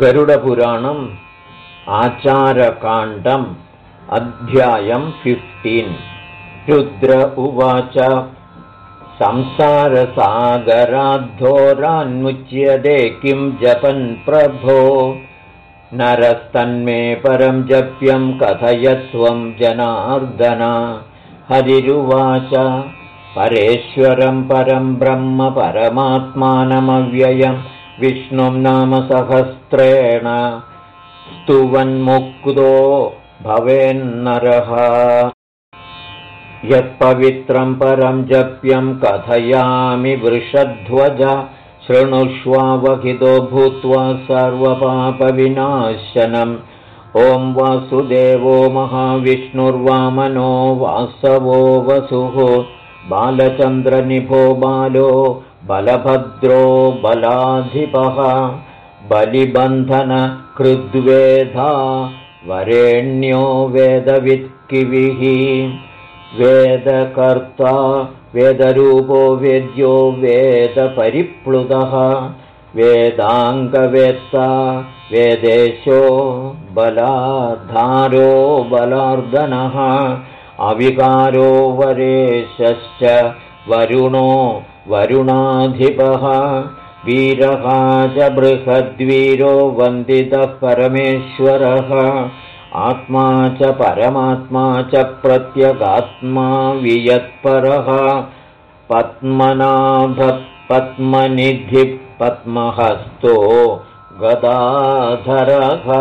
गरुडपुराणम् आचारकाण्डम् अध्यायम् फिफ्टीन् रुद्र उवाच संसारसागराद्धोरान्मुच्यते किं जपन् प्रभो? नरस्तन्मे परं जप्यं कथयत्वं जनार्दन। हरिरुवाच परेश्वरं परं ब्रह्म परमात्मानमव्ययम् विष्णुं नाम सहस्रेण स्तुवन्मुक्तो भवेन्नरः। यत्पवित्रं परं जप्यं कथयामि वृषध्वज शृणुष्वावहितो भूत्वा सर्वपापविनाशनम् ॐ वासुदेवो महाविष्णुर्वामनो वासवो वसुः बालचन्द्रनिभो बालो बलभद्रो बलाधिपः बलिबन्धनकृद्वेधा वरेण्यो वेदवित्किविः। वेदकर्ता वेदरूपो वेद्यो वेदपरिप्लुतः। वेदाङ्गवेत्ता वेदेशो बलाधारो बलार्दनः। अविकारो वरेशश्च वरुणो वरुणाधिपः वीरः च बृहद्वीरो वन्दितः परमेश्वरः। आत्मा च परमात्मा च प्रत्यगात्मा वियत्परः। पद्मनाभपद्मनिधिः पद्महस्तो गदाधरः।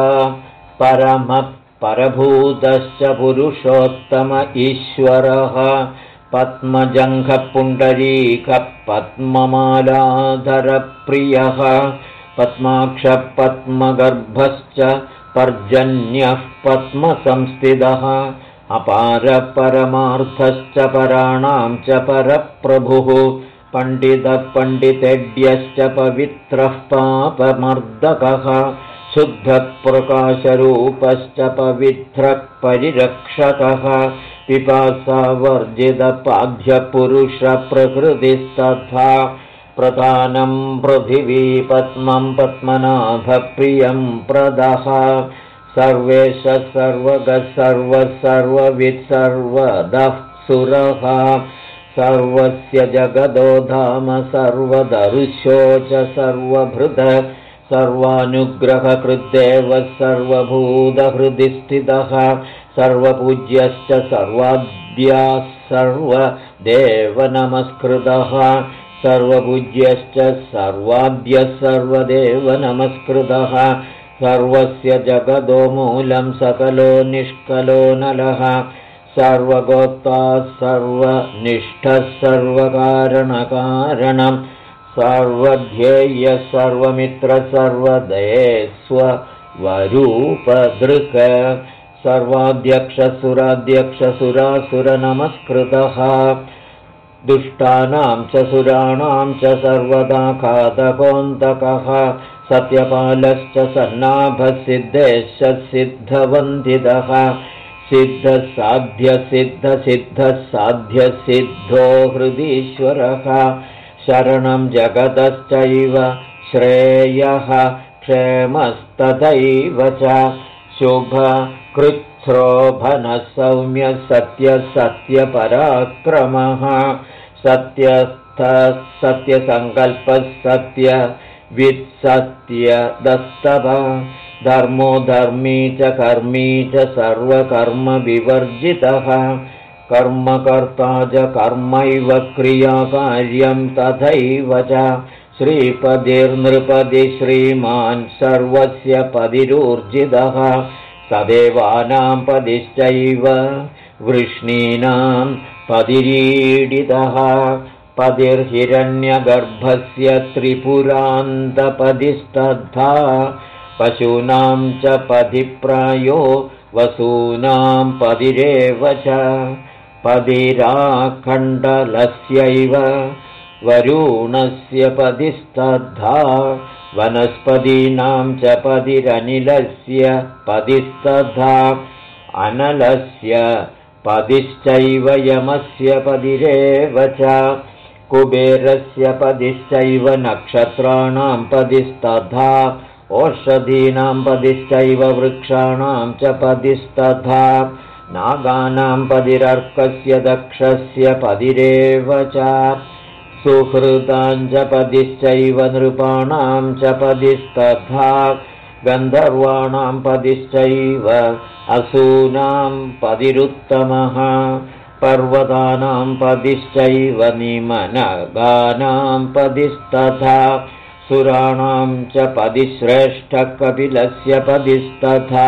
परमः परभूतश्च पुरुषोत्तम ईश्वरः पद्मजङ्घपुण्डरीकः पद्ममालाधरप्रियः पद्माक्षपद्मगर्भश्च पर्जन्यः पद्मसंस्थितः अपारपरमार्थश्च पराणां च परप्रभुः पण्डितपण्डितेड्यश्च पवित्रः पापमर्दकः शुद्धप्रकाशरूपश्च पवित्रः परिरक्षकः पिपासावर्जितपाध्यपुरुषप्रकृतिस्तथा प्रधानं पृथिवीपद्मं पद्मनाभप्रियं प्रदः। सर्वेश सर्वगः सर्ववित्सर्वदः सुरः। सर्वस्य जगदो धाम सर्वदरुशो च सर्वभृद। सर्वानुग्रहकृद्देव सर्वभूतहृदि स्थितः सर्वपूज्यश्च सर्वाद्याः सर्वदेवनमस्कृतः सर्वपूज्यश्च सर्वाद्यः सर्वदेवनमस्कृतः सर्वस्य जगदो मूलं सकलो निष्कलो नलः सर्वगोप्ता सर्वनिष्ठः सर्वकारणकारणम् सर्वध्येयः सर्वमित्र सर्वदये स्वरूपदृक् सर्वाध्यक्षसुराध्यक्षसुरासुरनमस्कृतः। दुष्टानां च सुराणां च सर्वदा खादकोऽन्तकः सत्यपालश्च सन्नाभसिद्धेश्च सिद्धवन्दितः। सिद्धसाध्यसिद्धसिद्धः साध्यसिद्धो हृदीश्वरः। शरणं जगतश्चैव श्रेयः क्षेमस्तथैव च। शुभकृच्छ्रोभनः सौम्यः सत्यसत्यपराक्रमः सत्यस्थः सत्यसङ्कल्पः सत्यवित्सत्यदस्तव धर्मो धर्मी च कर्मी च सर्वकर्मविवर्जितः। कर्मकर्ता च कर्मैव क्रियाकार्यं तथैव च। श्रीपदिर्नृपदि श्रीमान् सर्वस्य पदिरूर्जितः सदेवानां पदिश्चैव वृष्णीनां पदिरीडितः पदिर्हिरण्यगर्भस्य त्रिपुरान्तपदिस्तद्धा पशूनां च पदिप्रायो वसूनां पदिरेव च पदिराखण्डलस्यैव वरुणस्य पदिस्तद्धा वनस्पतीनां च पदिरनिलस्य पदिस्तद्धा अनलस्य पदिश्चैव यमस्य पदिरेव च कुबेरस्य पदिश्चैव नक्षत्राणां पदिस्तथा ओषधीनां पदिश्चैव वृक्षाणां च पदिस्तथा नागानां पदिरर्कस्य दक्षस्य पदिरेव च सुहृदाञ्च पदिश्चैव नृपाणां च पदिस्तथा गन्धर्वाणां पदिश्चैव असूनां पदिरुत्तमः पर्वतानां पदिश्चैव निमनगानां पदिस्तथा सुराणां च पदिश्रेष्ठकपिलस्य पदिस्तथा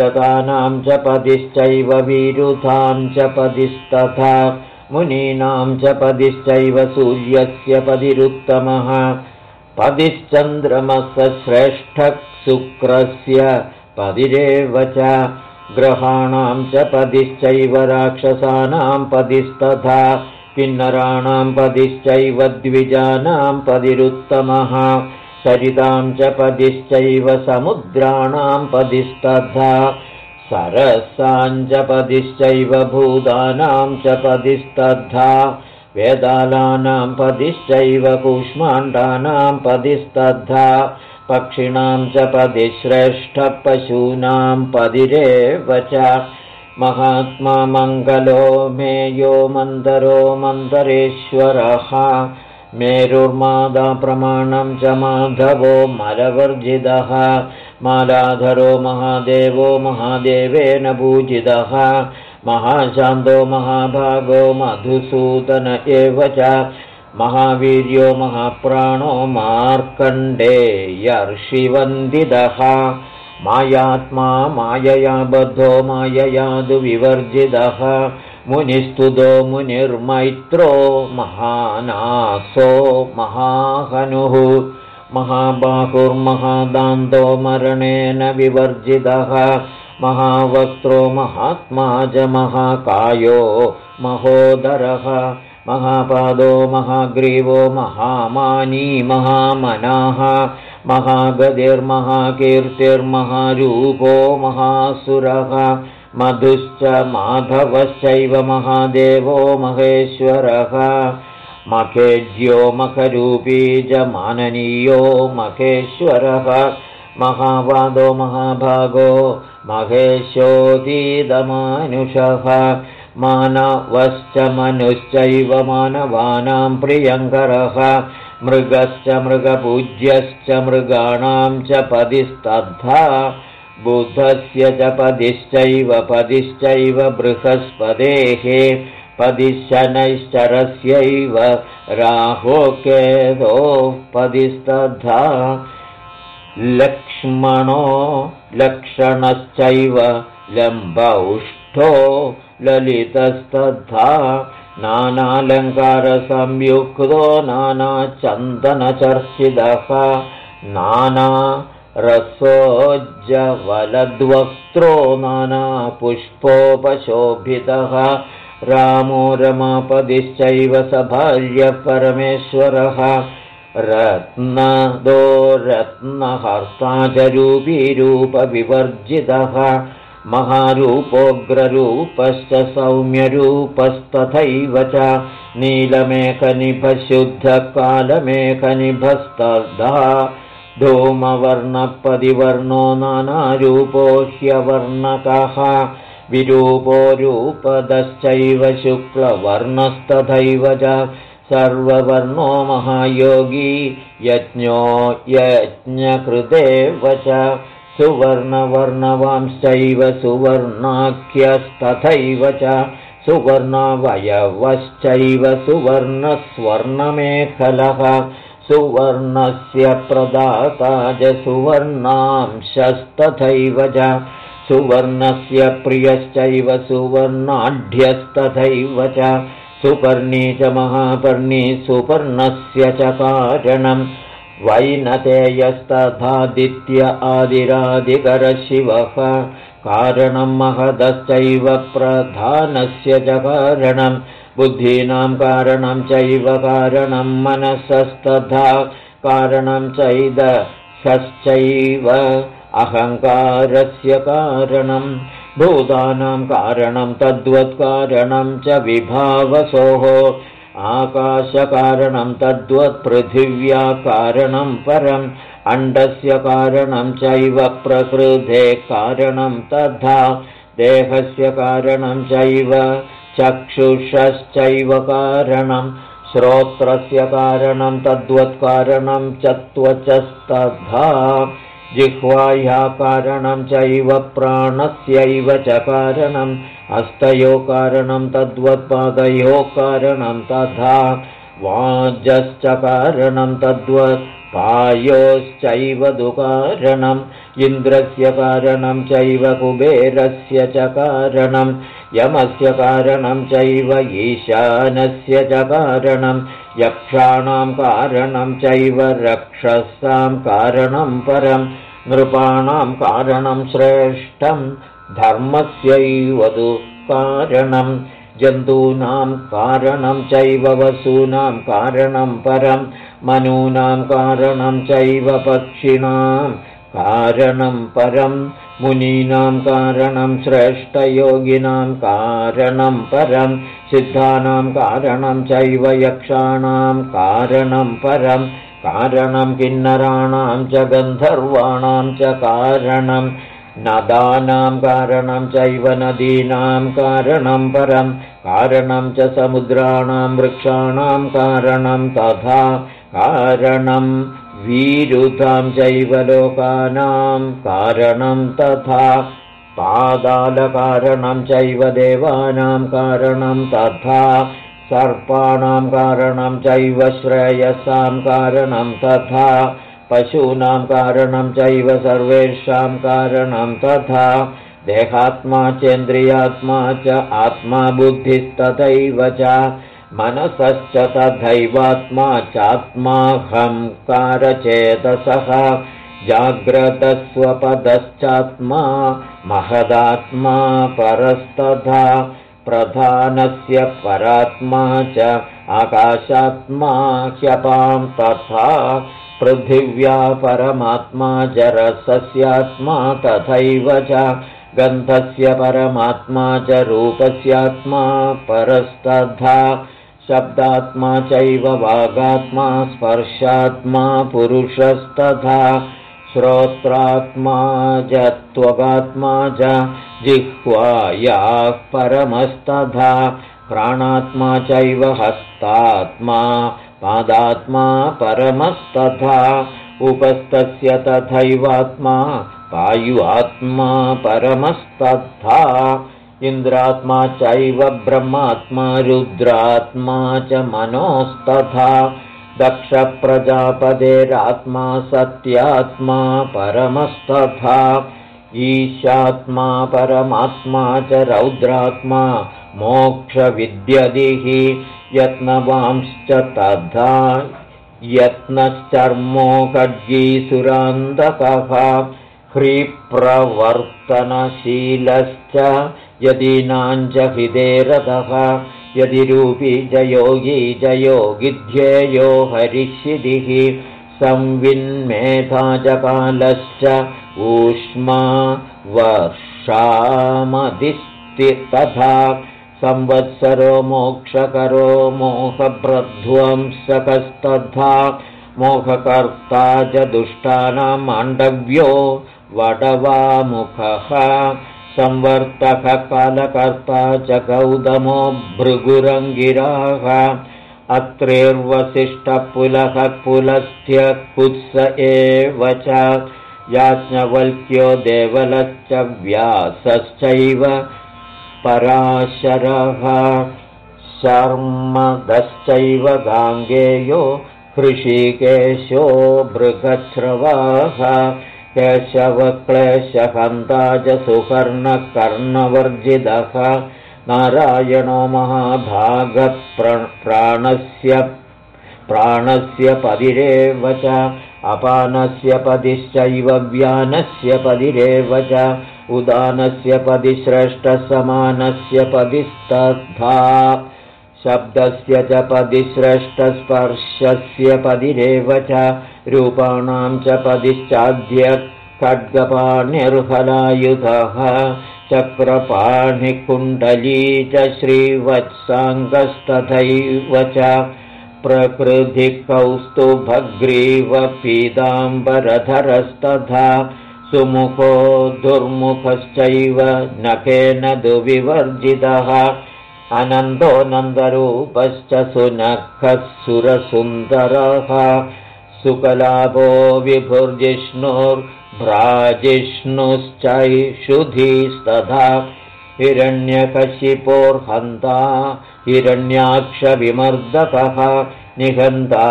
लतानां च पदिश्चैव विरुधां च पदिस्तथा मुनीनां च पदिश्चैव सूर्यस्य पदिरुत्तमः। पदिश्चन्द्रमसश्रेष्ठः शुक्रस्य पदिरेव च। ग्रहाणां च पदिश्चैव राक्षसानां पदिस्तथा। किन्नराणां पदिश्चैव द्विजानां पदिरुत्तमः। सरितां च पदिश्चैव समुद्राणां पदिस्तथा सरसाञ्जपदिश्चैव भूतानां च पदिस्तथा वेदालानां पदिश्चैव कूष्माण्डानां पदिस्तथा पक्षिणां च पदिश्रेष्ठपशूनां पदिरेव च। महात्मा मङ्गलो मेयो मन्दरो मन्दरेश्वरः मेरुर्मादाप्रमाणं च माधवो मलवर्जितः मालाधरो महादेवो महादेवेन पूजितः। महाशान्तो महाभागो मधुसूदन एव च। महावीर्यो महाप्राणो मार्कण्डेयर्षिवन्दितः। मायात्मा मायया बद्धो माययादु विवर्जितः। मुनिस्तुतो मुनिर्मैत्रो महानासो महाहनुः महाबाहुर्महादान्तो मरणेन विवर्जितः महावक्त्रो महात्मा च महाकायो महोदरः महापादो महाग्रीवो महामानी महामनाः महागतिर्महाकीर्तिर्महारूपो महासुरः मधुश्च माधवश्चैव महादेवो महेश्वरः मखेज्यो मखरूपी च माननीयो मखेश्वरः। महावादो महाभागो महेशोदीदमानुषः मानवश्च मनुश्चैव मानवानां प्रियङ्करः। मृगश्च मृगपूज्यश्च मृगाणां च पदिस्तद्धा बुद्धस्य च पदिश्चैव पदिश्चैव बृहस्पतेः पदिशनैश्चरस्यैव पदिस्तद्धा लक्ष्मणो लक्षणश्चैव लम्बौष्ठो ललितस्तद्धा नानालङ्कारसंयुक्तो नानाचन्दनचर्चितः नाना रसोज्जवलद्वक्त्रो नानापुष्पोपशोभितः रामो रमापदिश्चैव स भार्यः परमेश्वरः रत्नदो रत्नहर्ता च रूपीरूपविवर्जितः महारूपोग्ररूपश्च सौम्यरूपस्तथैव च। नीलमेखनिभशुद्धकालमेखनिभस्तर्धा धूमवर्णपदिवर्णो नानारूपो ह्यवर्णकः विरूपो रूपदश्चैव शुक्लवर्णस्तथैव च सर्ववर्णो महायोगी यज्ञो यज्ञकृतेव च सुवर्णवर्णवांश्चैव सुवर्णाख्यस्तथैव च सुवर्णवयवश्चैव सुवर्णस्वर्णमेखलः सुवर्णस्य प्रदाता च सुवर्णांशस्तथैव च सुवर्णस्य प्रियश्चैव सुवर्णाढ्यस्तथैव च सुपर्णी च महापर्णी सुपर्णस्य च कारणम् वैनतेयस्तथादित्य आदिरादिकरशिवः कारणं महदश्चैव प्रधानस्य च कारणम् बुद्धीनां कारणं चैव कारणं मनसस्तथा कारणं चैदसश्चैव अहङ्कारस्य कारणं भूतानां कारणं तद्वत्कारणं च विभावसोः। आकाशकारणं तद्वत्पृथिव्या कारणं परं अण्डस्य कारणं चैव प्रकृते कारणं तथा देहस्य कारणं चैव चक्षुषश्चैव कारणं श्रोत्रस्य कारणं तद्वत्कारणं च त्वचस्तथा जिह्वाया कारणं चैव प्राणस्यैव च कारणम् हस्तयो कारणं तद्वत्पादयो कारणं तथा वाजश्च कारणं तद्वत् पायोश्चैव दुकारणम् इन्द्रस्य कारणं चैव कुबेरस्य च कारणं यमस्य कारणं चैव ईशानस्य च कारणं यक्षाणां कारणं चैव रक्षसां कारणं परं नृपाणां कारणं श्रेष्ठं धर्मस्यैव तु कारणं जन्तूनां कारणं चैव वसूनां कारणं परं मनूनां कारणं चैव पक्षिणां कारणं परं मुनीनां कारणं श्रेष्ठयोगिनां कारणं परं सिद्धानां कारणं चैव यक्षाणां कारणं परं कारणं किन्नराणां च गन्धर्वाणां च कारणं नदानां कारणं चैव नदीनां कारणं परं कारणं च समुद्राणां वृक्षाणां कारणं तथा कारणं वीरुधां चैव लोकानां कारणं तथा पादालकारणं चैव देवानां कारणं तथा सर्पाणां कारणं चैव श्रेयसां कारणं तथा पशूनां कारणं चैव सर्वेषां कारणं तथा देहात्मा चेन्द्रियात्मा च आत्मा बुद्धिस्तथैव च मनसश्च तथैवात्मा चात्माहङ्कारचेतसः जाग्रतस्वपदश्चात्मा महदात्मा परस्तथा प्रधानस्य परात्मा च आकाशात्मा ह्यपां तथा पृथिव्या परमात्मा जरसस्यात्मा तथैव च गन्धस्य परमात्मा च रूपस्यात्मा परस्तथा शब्दात्मा चैव वागात्मा स्पर्शात्मा पुरुषस्तथा श्रोत्रात्मा त्वगात्मा च जिह्वायाः परमस्तथा। प्राणात्मा चैव हस्तात्मा पादात्मा परमस्तथा। उपस्तस्य तथैवात्मा वायुआत्मा परमस्तथा। इन्द्रात्मा चैव ब्रह्मात्मा रुद्रात्मा च मनोस्तथा दक्षप्रजापदेरात्मा सत्यात्मा परमस्तथा ईशात्मा परमात्मा च रौद्रात्मा मोक्षविद्यदिः यत्नवांश्च तथा यत्नश्चर्मोखड्गीसुरान्तकः ह्रीप्रवर्तनशीलश्च यदीनाञ्च हिदेरतः यदि रूपी जयोगी जयोगिध्येयो हरिषिदिः संविन्मेधा ऊष्मा वर्षामदिस्ति तथा। संवत्सरो मोक्षकरो मोहभ्रध्वंसकस्तथा। मोहकर्ता च दुष्टानां माण्डव्यो वडवामुखः संवर्तकः कालकर्ता च गौतमो भृगुरङ्गिराः अत्रेर्वसिष्ठपुलः पुलस्थ्यकुत्स एव च याज्ञवल्क्यो देवलश्च व्यासश्चैव पराशरः शर्मदश्चैव गाङ्गेयो हृषिकेशो भृगश्रवाः केशवक्लेशहन्ता च सुपर्णकर्णवर्जितः नारायणो महाभागप्राणस्य प्राणस्य पदिरेव च अपानस्य पदिश्चैव व्यानस्य पदिरेव च उदानस्य पदिश्रेष्ठसमानस्य पदिस्तथा शब्दस्य च पदिश्रेष्ठस्पर्शस्य पदिरेव च रूपाणां च पदिश्चाद्य खड्गपाणिर्हलायुधः चक्रपाणिकुण्डली च श्रीवत्साङ्गस्तथैव च प्रकृतिकौस्तुभग्रीवपीताम्बरधरस्तथा सुमुखो दुर्मुखश्चैव नखेन दुविवर्जितः अनन्दो नन्दरूपश्च सुनखः सुरसुन्दरः सुकलाभो विभुर्जिष्णुर्भ्राजिष्णुश्चैषुधीस्तथा हिरण्यकशिपोर्हन्ता हिरण्याक्षविमर्दकः निहन्ता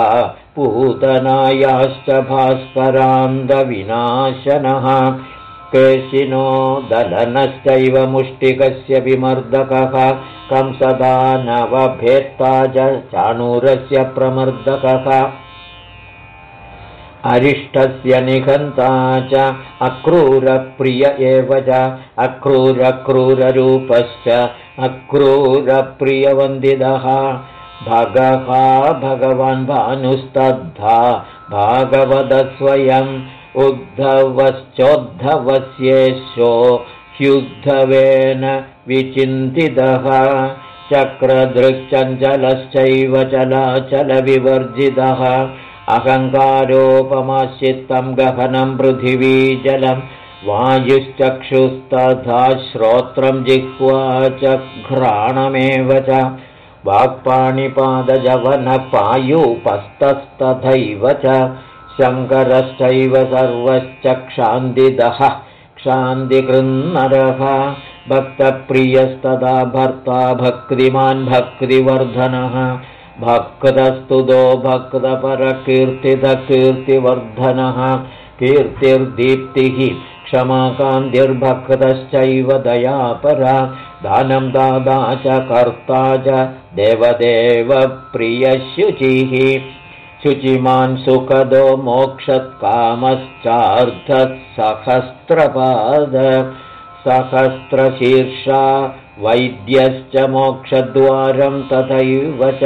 पूतनायाश्च भास्करान्दविनाशनः केशिनो दलनश्चैव मुष्टिकस्य विमर्दकः कंसदानवभेत्ता च चाणूरस्य प्रमर्दकः। अरिष्टस्य निघन्ता च अक्रूरप्रिय एव च अक्रूरक्रूररूपश्च अक्रूरप्रियवन्दितः भगहा भगवान् भानुस्तद्धा भागवदस्वयम् उद्धवश्चोद्धवस्येशो ह्युद्धवेन विचिन्तितः चक्रदृक्चञ्चलश्चैव चलाचलविवर्जितः अहङ्कारोपमाश्चित्तं गहनं पृथिवीजलं वायुश्चक्षुस्तथा श्रोत्रं जिह्वा च घ्राणमेव च वाक्पाणिपादजवनपायुपस्तस्तथैव च शङ्करश्चैव सर्वश्च क्षान्दिदः क्षान्तिकृन्नरः। भक्तप्रियस्तदा भर्ता भक्तिमान् भक्तिवर्धनः। भक्तस्तुतो भक्तपरकीर्तितकीर्तिवर्धनः। कीर्तिर्दीप्तिः क्षमाकान्तिर्भक्तश्चैव दयापरा। दानं दादा च कर्ता च देवदेवप्रियशुचिः शुचिमान् सुखदो मोक्षत्कामश्चार्थसहस्रपाद सहस्रशीर्षा वैद्यश्च मोक्षद्वारं तथैव च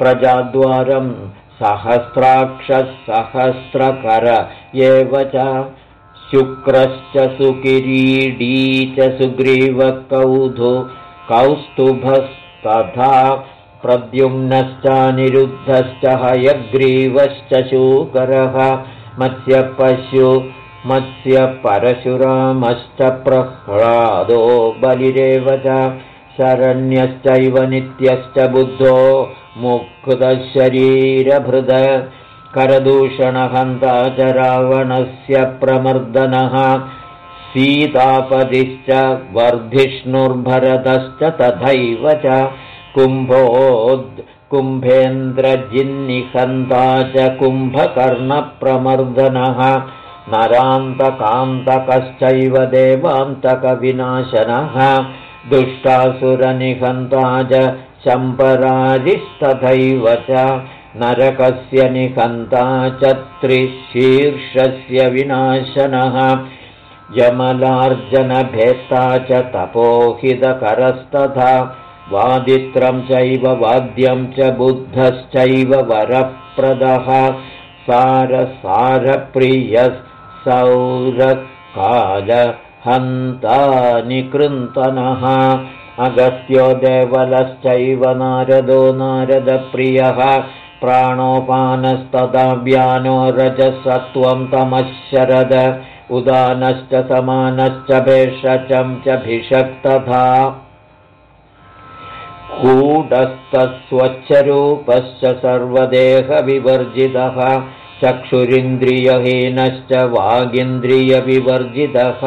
प्रजाद्वारं सहस्राक्षसहस्रकर एव च। शुक्रश्च सुकिरीडी च सुग्रीवकौधु कौस्तुभस्तथा प्रद्युम्नश्चानिरुद्धश्च हयग्रीवश्च शूकरः मत्स्यपशु मत्स्यपरशुरामश्च प्रह्लादो बलिरेव च शरण्यश्चैव नित्यश्च बुद्धो मुक्तशरीरभृद करदूषणहन्ता च रावणस्य प्रमर्दनः सीतापतिश्च वर्धिष्णुर्भरतश्च तथैव च कुम्भोद् कुम्भेन्द्रजिन्निहन्ता च कुम्भकर्णप्रमर्दनः नरान्तकान्तकश्चैव देवान्तकविनाशनः दुष्टासुरनिहन्ता च शम्पराजिस्तथैव च नरकस्य निहन्ता च त्रिशीर्षस्य विनाशनः जमलार्जनभेत्ता च तपोहितकरस्तथा वादित्रं चैव वाद्यं च बुद्धश्चैव वरप्रदः सारसारप्रियः सौरकालहन्तानिकृन्तनः अगस्त्यो देवलश्चैव नारदो नारदप्रियः प्राणोपानस्तदाव्यानो रजसत्वं तमः शरद उदानश्च समानश्च भेषचं च भिषक्तथा कूटस्थस्वच्छरूपश्च सर्वदेहविवर्जितः चक्षुरिन्द्रियहीनश्च वागिन्द्रियविवर्जितः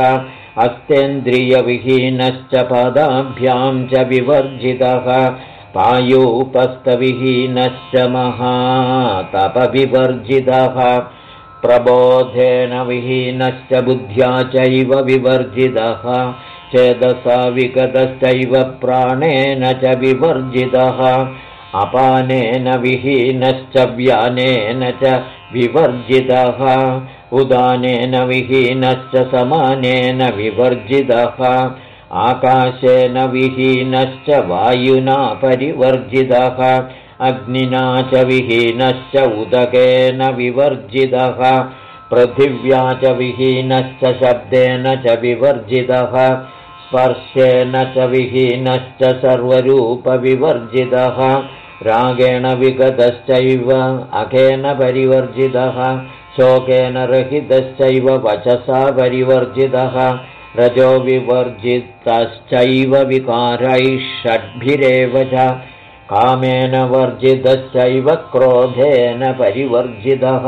अस्तेन्द्रियविहीनश्च पदाभ्यां च विवर्जितः पायूपस्थविहीनश्च महातपविवर्जितः प्रबोधेन विहीनश्च बुद्ध्या चैव विवर्जितः चेदसा विगतश्चैव प्राणेन च विवर्जितः अपानेन विहीनश्च व्यानेन च विवर्जितः उदानेन विहीनश्च समानेन विवर्जितः आकाशेन विहीनश्च वायुना परिवर्जितः अग्निना च विहीनश्च उदकेन विवर्जितः पृथिव्या च विहीनश्च शब्देन च विवर्जितः स्पर्शेन च विहीनश्च सर्वरूपविवर्जितः रागेण विगतश्चैव अखेन परिवर्जितः शोकेन रहितश्चैव वचसा परिवर्जितः रजो विवर्जितश्चैव विकारैः षड्भिरेव च कामेन वर्जितश्चैव क्रोधेन परिवर्जितः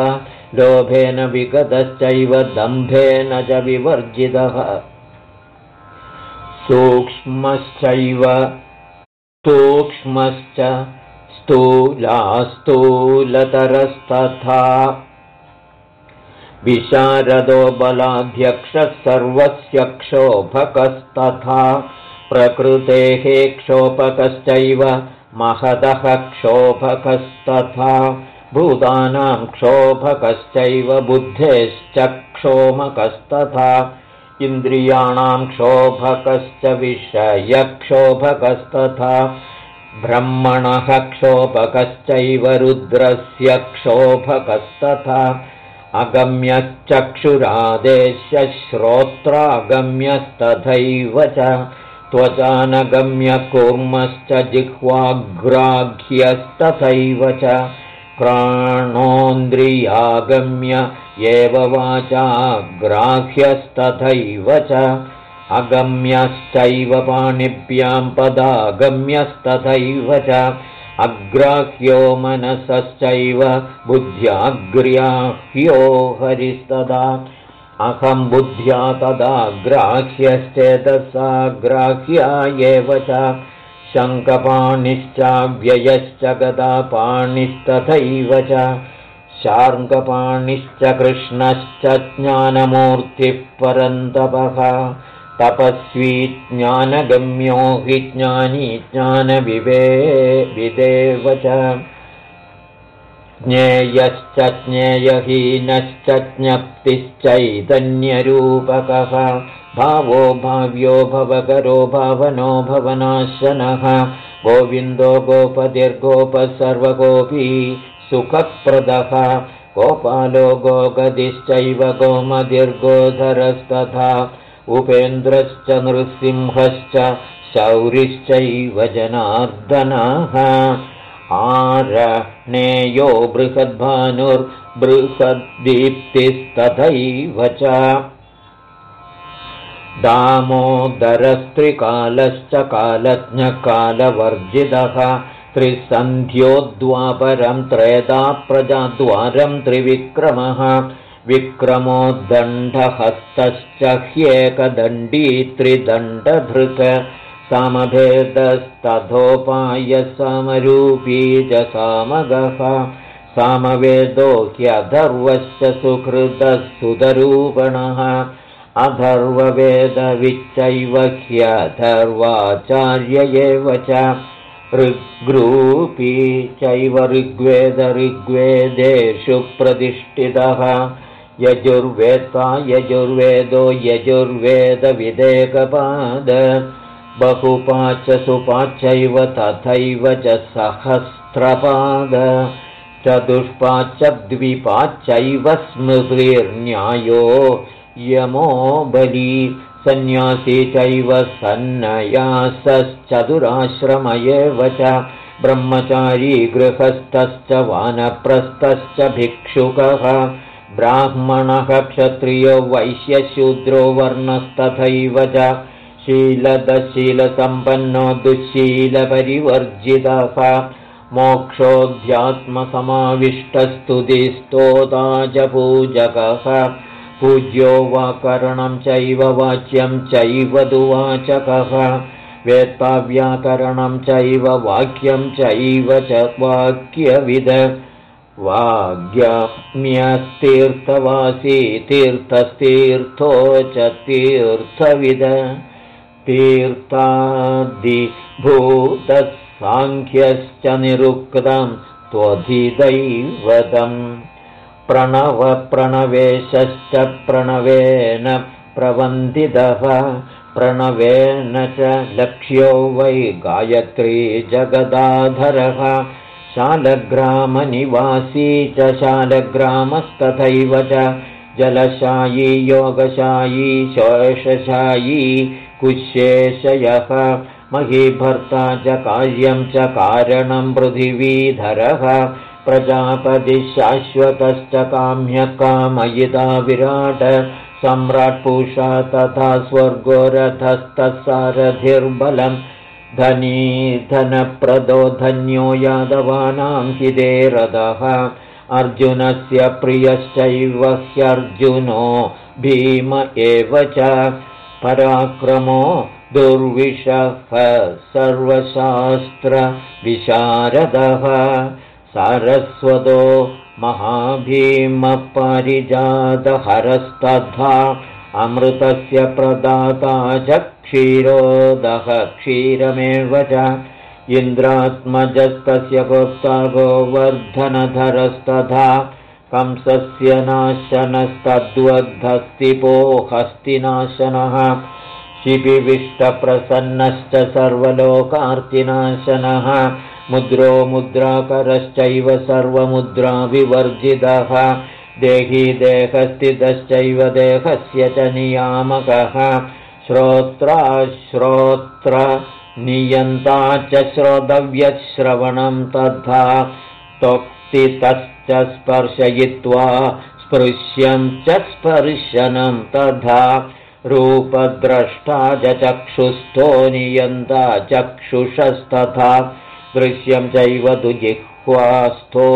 लोभेन विगतश्चैव दम्भेन च विवर्जितः सूक्ष्मश्चैव। सूक्ष्मश्च स्थूलास्तूलतरस्तथा विशारदो बलाध्यक्षः सर्वस्य क्षोभकस्तथा। प्रकृतेः क्षोभकश्चैव महदः क्षोभकस्तथा। भूतानां क्षोभकश्चैव बुद्धेश्च क्षोमकस्तथा इन्द्रियाणां क्षोभकश्च विषयक्षोभकस्तथा ब्रह्मणः क्षोभकश्चैव रुद्रस्य क्षोभकस्तथा अगम्यश्चक्षुरादेश्य श्रोत्रागम्यस्तथैव च त्वचानगम्यकूर्मश्च जिह्वाग्राह्यस्तथैव च प्राणोन्द्रियागम्य एव वाचाग्राह्यस्तथैव च अगम्यश्चैव पाणिभ्यां पदागम्यस्तथैव च अग्राह्यो मनसश्चैव बुद्ध्याग्र्याह्यो हरिस्तदा अहं बुद्ध्या तदा ग्राह्यश्चेतसाग्राह्या एव च शङ्खपाणिश्चाव्ययश्च गदापाणिस्तथैव च शार्ङ्गपाणिश्च कृष्णश्च ज्ञानमूर्तिः परन्तपः। तपस्वी ज्ञानगम्यो हि ज्ञानी ज्ञानविवे विदेव च ज्ञेयश्च ज्ञेयहीनश्च ज्ञप्तिश्चैतन्यरूपकः। भावो भाव्यो भवकरो भावनो भवनाशनः। गोविन्दो गोपतिर्गोपः सर्वगोपी सुखप्रदः। गोपालो गोगदिश्चैव गोमदिर्गोधरस्तथा उपेन्द्रश्च नृसिंहश्च शौरिश्चैव जनार्दनः। आरणेयो बृहद्भानुर्बृहद्दीप्तिस्तथैव च। दामोदरस्त्रिकालश्च कालज्ञकालवर्जितः त्रिसन्ध्योद्वापरं त्रेधा प्रजाद्वारं त्रिविक्रमः। विक्रमोद्दण्डहस्तश्च ह्येकदण्डी त्रिदण्डभृक समभेदस्तथोपायसमरूपी च सामगः। सामवेदो ह्यधर्वश्च सुहृदः सुदरूपणः अधर्ववेदविच्चैव ह्यधर्वाचार्य एव च ऋग्रूपी चैव ऋग्वेदऋग्वेदेषु प्रतिष्ठितः। यजुर्वेत्ता यजुर्वेदो यजुर्वेदविदेकपाद बहुपाच सुपाचैव तथैव च सहस्रपाद। चतुष्पाच्च द्विपाच्चैव स्मृतिर्न्यायो यमो बली सन्न्यासी चैव सन्नयासश्चतुराश्रम एव च। ब्रह्मचारी गृहस्थश्च वानप्रस्थश्च भिक्षुकः। ब्राह्मणः क्षत्रियो वैश्यशूद्रो वर्णस्तथैव च। शीलदशीलसम्पन्नो दुःशीलपरिवर्जितः। मोक्षोऽध्यात्मसमाविष्टस्तुतिस्तोता च पूजकः पूज्यो वाकरणं चैव वाच्यं चैव दुवाचकः वेत्ताव्याकरणं चैव वाक्यं चैव च वाक्यविद। वाग्यम्यस्तीर्थवासी तीर्थस्तीर्थो च तीर्थविद। तीर्थादिभूतसाङ्ख्यश्च निरुक्तं त्वधिदैवतम् प्रणवप्रणवेशश्च प्रणवेन प्रवन्दितः प्रणवेन च लक्ष्यो वै गायत्री जगदाधरः। शालग्रामनिवासी च शालग्रामस्तथैव च जलशायी योगशायी शोषशायी कुशेषयः। महीभर्ता च कार्यं च कारणं पृथिवीधरः प्रजापतिशाश्वतश्च काम्यकामयिता विराट सम्राट्पूषा तथा स्वर्गोरथस्तसारथिर्बलं धनी धनप्रदो धन्यो यादवानां हिदे रथः। अर्जुनस्य प्रियश्चैव ह्यर्जुनो भीम एव च। पराक्रमो दुर्विषः सर्वशास्त्रविशारदः सारस्वतो महाभीमपरिजातहरस्तथा अमृतस्य प्रदाता च क्षीरोदः क्षीरमेव च। इन्द्रात्मजस्तस्य गोप्ता गोवर्धनधरस्तथा कंसस्य नाशनस्तद्वद्धस्तिपो हस्तिनाशनः शिपिविष्टप्रसन्नश्च सर्वलोकार्तिनाशनः मुद्रो मुद्राकरश्चैव सर्वमुद्राविवर्जितः देही देहस्थितश्चैव देहस्य च नियामकः श्रोत्राश्रोत्र नियन्ता च श्रोतव्यश्रवणं तथा त्वक्तितश्च स्पर्शयित्वा स्पृश्यं च स्पर्शनं तथा रूपद्रष्टा च चक्षुस्थो नियन्ता चक्षुषस्तथा दृश्यं चैव तु जिह्वास्थो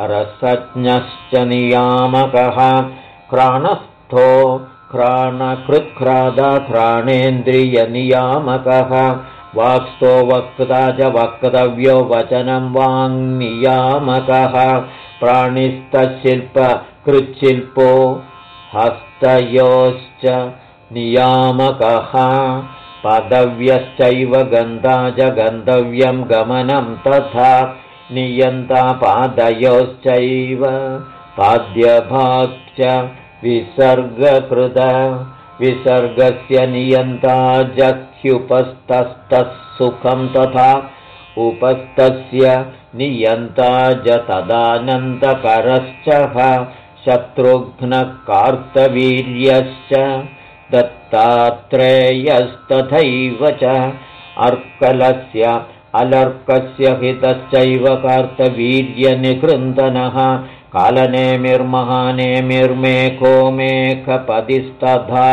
रसज्ञश्च नियामकः। क्राणस्थो क्राणकृत्क्रादाघ्राणेन्द्रियनियामकः वाक्स्थो वक्ता च वक्तव्यो वचनं वाङ्नियामकः। प्राणिस्थशिल्पकृच्छिल्पो हस्तयोश्च नियामकः। पदव्यश्चैव गन्धा च गन्तव्यं गमनं तथा नियन्ता पादयोश्चैव पाद्यभाक् विसर्गकृत विसर्गस्य नियन्ता जह्युपस्तस्तः सुखं तथा उपस्तस्य नियन्ता च तदानन्दकरश्च शत्रुघ्नकार्तवीर्यश्च दत्तात्रेयस्तथैव च अर्कलस्य अलर्कस्य हितश्चैव कार्तवीर्यनिकृन्दनः कालनेमिर्महानेमिर्मेको मेखपदिस्तथा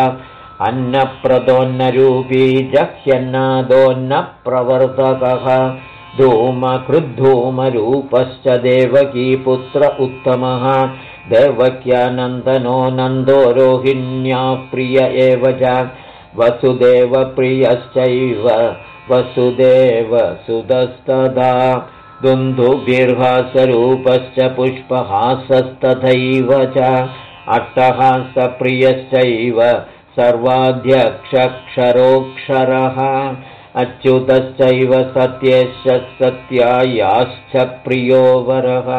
अन्नप्रदोन्नरूपी जह्यन्नादोन्नप्रवर्तकः धूमकृद्धूमरूपश्च देवकीपुत्र उत्तमः देवक्यानन्दनो नन्दो रोहिण्या प्रिय एव च वसुदेवप्रियश्चैव वसुदेव सुतस्तदा दुन्दुभिर्हासरूपश्च पुष्पहासस्तथैव च। अट्टहासप्रियश्चैव सर्वाध्यक्षक्षरोक्षरः। अच्युतश्चैव सत्येश्च सत्यायाश्च प्रियो वरः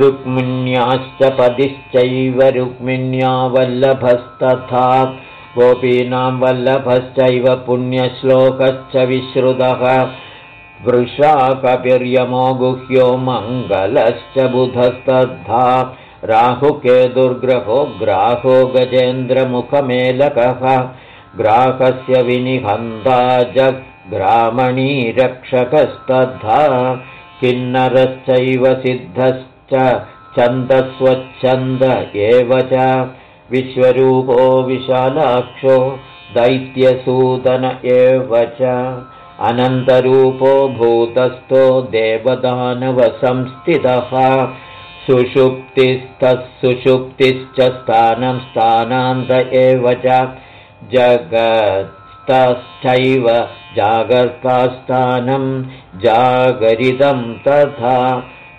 रुक्मिण्याश्च पदिश्चैव रुक्मिण्या वल्लभस्तथा गोपीनां वल्लभश्चैव पुण्यश्लोकश्च विश्रुतः वृषाकपिर्यमो गुह्यो मङ्गलश्च बुधस्तद्धा राहुकेतुर्ग्रहो ग्राहो गजेन्द्रमुखमेलकः ग्राहस्य विनिहन्ता जग्रामणीरक्षकस्तद्धा किन्नरश्चैव सिद्धश्च छन्दस्वच्छन्द एव च विश्वरूपो विशालाक्षो दैत्यसूदन एव च अनन्तरूपो भूतस्थो देवदानवसंस्थितः सुषुप्तिस्थः सुषुप्तिश्च स्थानं स्थानान्त एव च जगत्स्थैव जागर्तास्थानं जागरितं तथा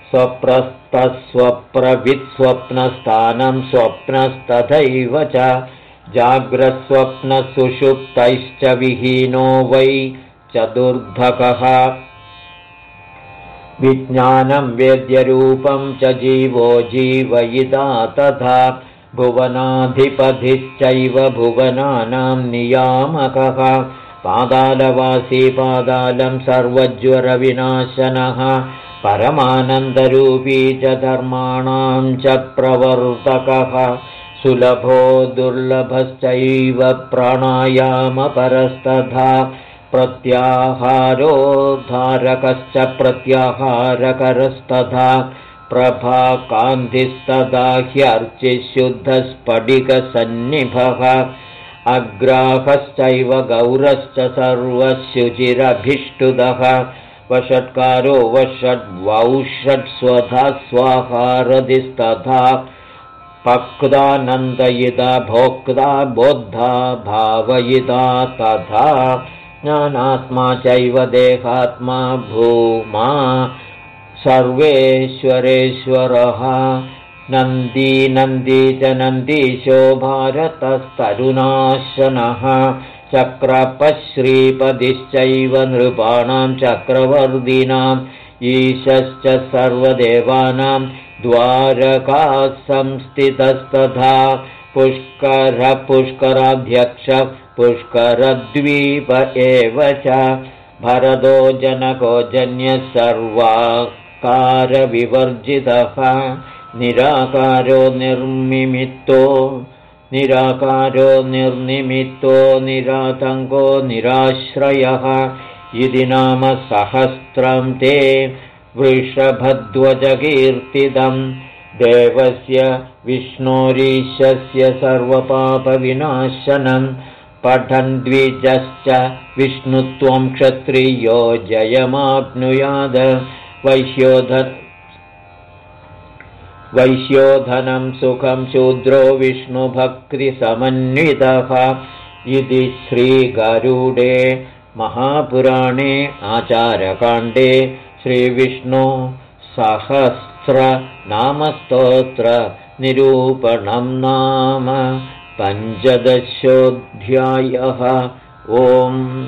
स्वप्रस्थस्वप्रवित्स्वप्नस्थानं स्वप्नस्तथैव च जाग्रस्वप्नसुषुप्तैश्च विहीनो वै चतुर्धकः। विज्ञानं वेद्यरूपं च जीवो जीवयिता तथा भुवनाधिपतिश्चैव भुवनानां नियामकः पादालवासी पादालं सर्वज्वरविनाशनः परमानन्दरूपी च धर्माणां च प्रवर्तकः सुलभो दुर्लभश्चैव प्राणायामपरस्तथा प्रत्याहारोद्धारकश्च प्रत्याहारकरस्तथा प्रभाकान्तिस्तदा ह्यर्चिशुद्धस्फटिकसन्निभः अग्राहश्चैव गौरश्च सर्वशुचिरभिष्टुदः वषट्कारो वषड्वौषट्स्वधा स्वाहारदिस्तथा पक्दानन्दयिता भोक्ता बोद्धा भावयिता तथा। ज्ञानात्मा चैव देहात्मा भूमा। सर्वेश्वरेश्वरः नन्दी नन्दी च नन्दीशो भारतस्तरुणाशनः। चक्रपश्रीपदिश्चैव नृपाणां चक्रवर्दिनाम् ईशश्च सर्वदेवानां द्वारकाः संस्थितस्तथा पुष्करपुष्कराध्यक्ष पुष्करद्वीप एव च। भरदो जनको जन्यः सर्वाकारविवर्जितः निराकारो निर्मिमित्तो निराकारो निर्निमित्तो निरातङ्को निराश्रयः। इति नाम सहस्रं ते वृषभध्वजकीर्तितम् देवस्य विष्णोरीशस्य सर्वपापविनाशनम्। पठन् द्विजश्च विष्णुत्वं क्षत्रियो जयमाप्नुयाद। वैश्योध वैश्योधनं सुखं शूद्रो विष्णुभक्तिसमन्वितः इति श्रीगरुडे महापुराणे आचारकाण्डे श्रीविष्णु निरूपणं नाम पञ्चदशोऽध्यायः। ओम्